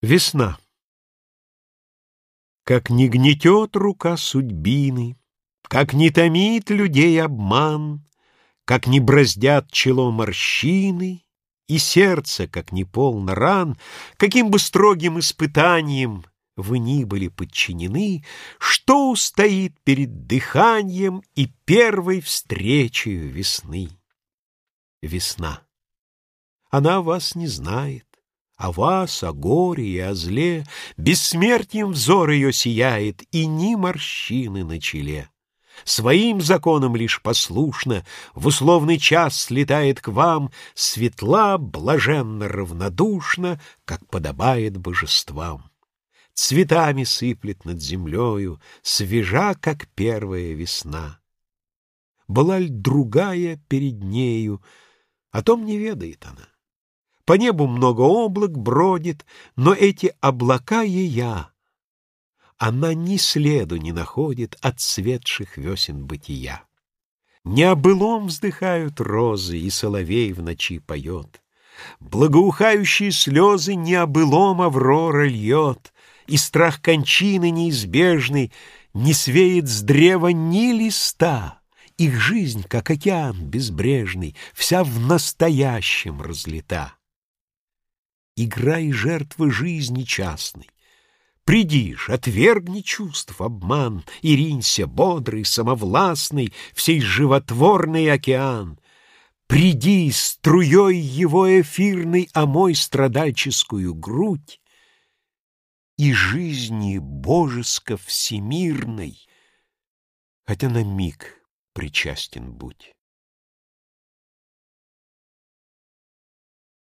Весна. Как не гнетет рука судьбины, Как не томит людей обман, Как не браздят чело морщины, И сердце, как не полно ран, Каким бы строгим испытанием Вы ни были подчинены, Что устоит перед дыханием И первой встречею весны? Весна. Она вас не знает о вас, о горе и о зле, Бессмертием взор ее сияет, И ни морщины на челе. Своим законам лишь послушно В условный час слетает к вам Светла, блаженно, равнодушно, Как подобает божествам. Цветами сыплет над землею, Свежа, как первая весна. Была ль другая перед нею, О том не ведает она. По небу много облак бродит, но эти облака ея. Она ни следу не находит от светших весен бытия. Не о былом вздыхают розы, и соловей в ночи поет. Благоухающие слезы не о былом Аврора льет, И страх кончины неизбежный Не свеет с древа ни листа. Их жизнь, как океан безбрежный, Вся в настоящем разлита игра и жертва жизни частной. Приди ж, отвергни чувств обман, И ринься бодрый, самовластный, Всей животворный океан. Приди струей его эфирной Омой страдальческую грудь, И жизни божеско-всемирной Хотя на миг причастен будь.